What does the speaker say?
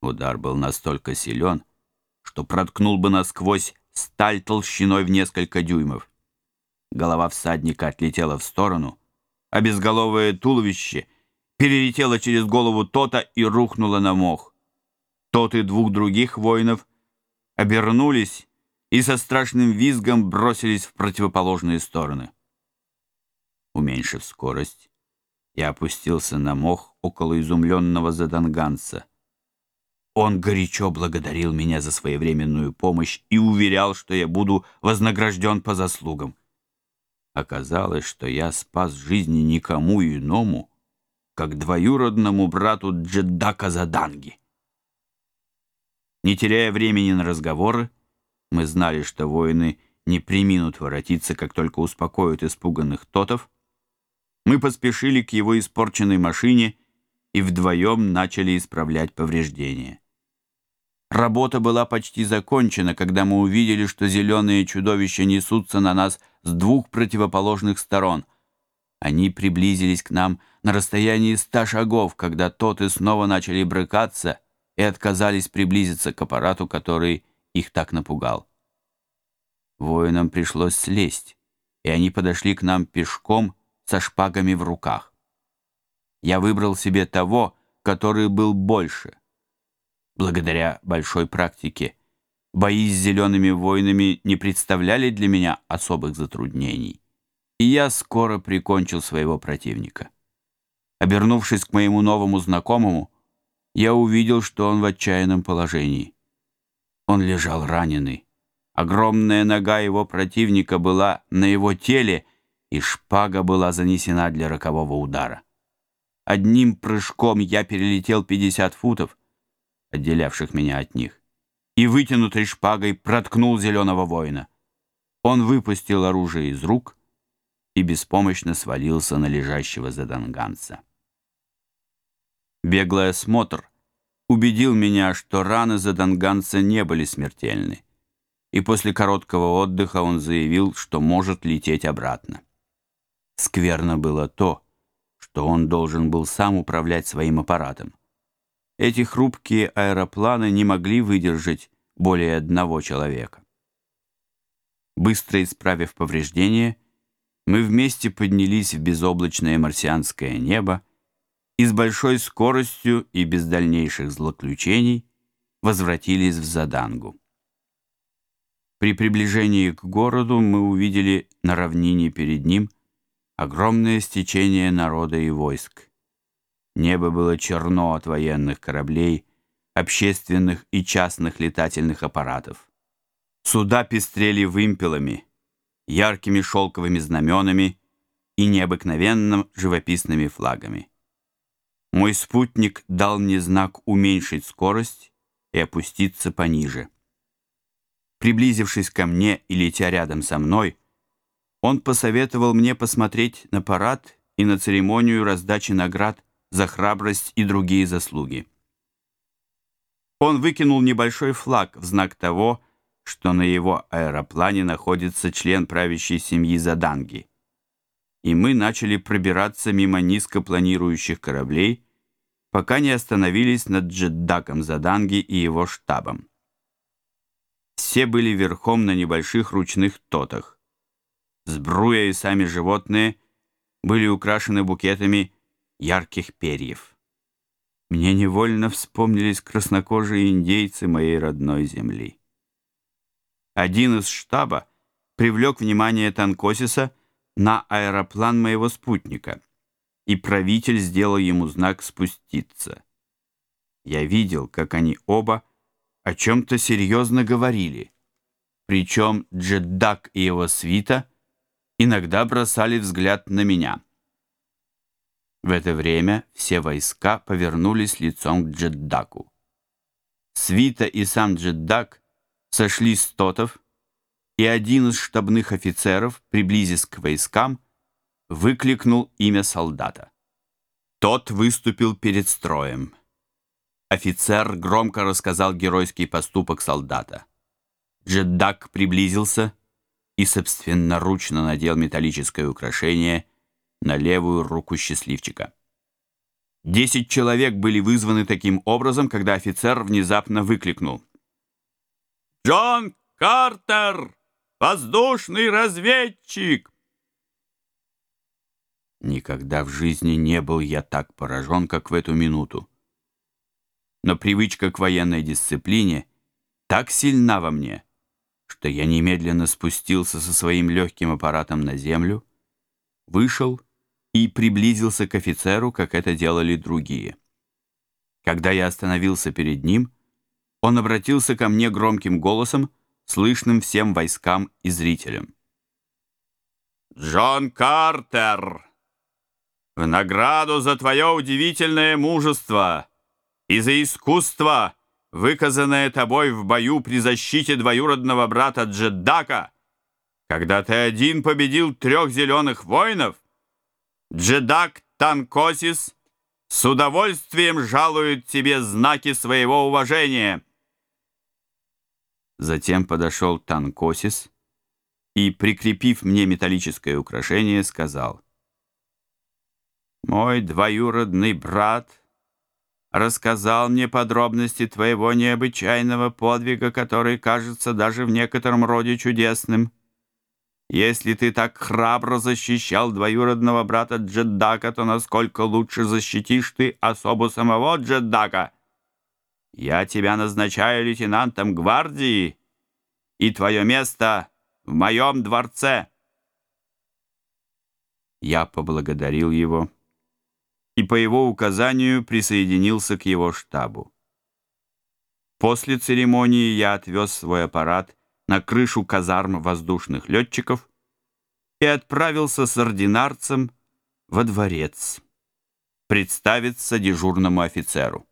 Удар был настолько силен, что проткнул бы насквозь сталь толщиной в несколько дюймов. Голова всадника отлетела в сторону, а безголовое туловище перелетело через голову Тота и рухнуло на мох. Тот и двух других воинов обернулись и со страшным визгом бросились в противоположные стороны. Уменьшив скорость, я опустился на мох около изумленного заданганца — он горячо благодарил меня за своевременную помощь и уверял, что я буду вознагражден по заслугам. Оказалось, что я спас жизни никому иному, как двоюродному брату Джеддака Заданги. Не теряя времени на разговоры, мы знали, что воины не приминут воротиться, как только успокоят испуганных тотов, мы поспешили к его испорченной машине и вдвоем начали исправлять повреждения. Работа была почти закончена, когда мы увидели, что зеленые чудовища несутся на нас с двух противоположных сторон. Они приблизились к нам на расстоянии ста шагов, когда тот и снова начали брыкаться и отказались приблизиться к аппарату, который их так напугал. Воинам пришлось слезть, и они подошли к нам пешком со шпагами в руках. Я выбрал себе того, который был больше — благодаря большой практике. Бои с зелеными войнами не представляли для меня особых затруднений, и я скоро прикончил своего противника. Обернувшись к моему новому знакомому, я увидел, что он в отчаянном положении. Он лежал раненый. Огромная нога его противника была на его теле, и шпага была занесена для рокового удара. Одним прыжком я перелетел 50 футов, отделявших меня от них, и вытянутой шпагой проткнул зеленого воина. Он выпустил оружие из рук и беспомощно свалился на лежащего заданганца. Беглый осмотр убедил меня, что раны заданганца не были смертельны, и после короткого отдыха он заявил, что может лететь обратно. Скверно было то, что он должен был сам управлять своим аппаратом. Эти хрупкие аэропланы не могли выдержать более одного человека. Быстро исправив повреждения, мы вместе поднялись в безоблачное марсианское небо и с большой скоростью и без дальнейших злоключений возвратились в Задангу. При приближении к городу мы увидели на равнине перед ним огромное стечение народа и войск. Небо было черно от военных кораблей, общественных и частных летательных аппаратов. Суда пестрели вымпелами, яркими шелковыми знаменами и необыкновенно живописными флагами. Мой спутник дал мне знак уменьшить скорость и опуститься пониже. Приблизившись ко мне и летя рядом со мной, он посоветовал мне посмотреть на парад и на церемонию раздачи наград за храбрость и другие заслуги. Он выкинул небольшой флаг в знак того, что на его аэроплане находится член правящей семьи Заданги. И мы начали пробираться мимо низко планирующих кораблей, пока не остановились над джеддаком Заданги и его штабом. Все были верхом на небольших ручных тотах. Сбруя и сами животные были украшены букетами ярких перьев. Мне невольно вспомнились краснокожие индейцы моей родной земли. Один из штаба привлек внимание Танкосиса на аэроплан моего спутника, и правитель сделал ему знак спуститься. Я видел, как они оба о чем-то серьезно говорили, причем Джеддак и его свита иногда бросали взгляд на меня — в это время все войска повернулись лицом к Джеддаку. Свита и сам Джеддак сошли с тотов, и один из штабных офицеров, приблизясь к войскам, выкликнул имя солдата. Тот выступил перед строем. Офицер громко рассказал геройский поступок солдата. Джеддак приблизился и собственноручно надел металлическое украшение — на левую руку счастливчика. Десять человек были вызваны таким образом, когда офицер внезапно выкликнул. «Джон Картер! Воздушный разведчик!» Никогда в жизни не был я так поражен, как в эту минуту. Но привычка к военной дисциплине так сильна во мне, что я немедленно спустился со своим легким аппаратом на землю, вышел и приблизился к офицеру, как это делали другие. Когда я остановился перед ним, он обратился ко мне громким голосом, слышным всем войскам и зрителям. «Джон Картер, в награду за твое удивительное мужество и за искусство, выказанное тобой в бою при защите двоюродного брата Джеддака, когда ты один победил трех зеленых воинов, — Джедак Танкосис с удовольствием жалует тебе знаки своего уважения. Затем подошел Танкосис и, прикрепив мне металлическое украшение, сказал. «Мой двоюродный брат рассказал мне подробности твоего необычайного подвига, который кажется даже в некотором роде чудесным». Если ты так храбро защищал двоюродного брата Джеддака, то насколько лучше защитишь ты особу самого Джеддака? Я тебя назначаю лейтенантом гвардии, и твое место в моем дворце. Я поблагодарил его и по его указанию присоединился к его штабу. После церемонии я отвез свой аппарат на крышу казарм воздушных летчиков и отправился с ординарцем во дворец представиться дежурному офицеру.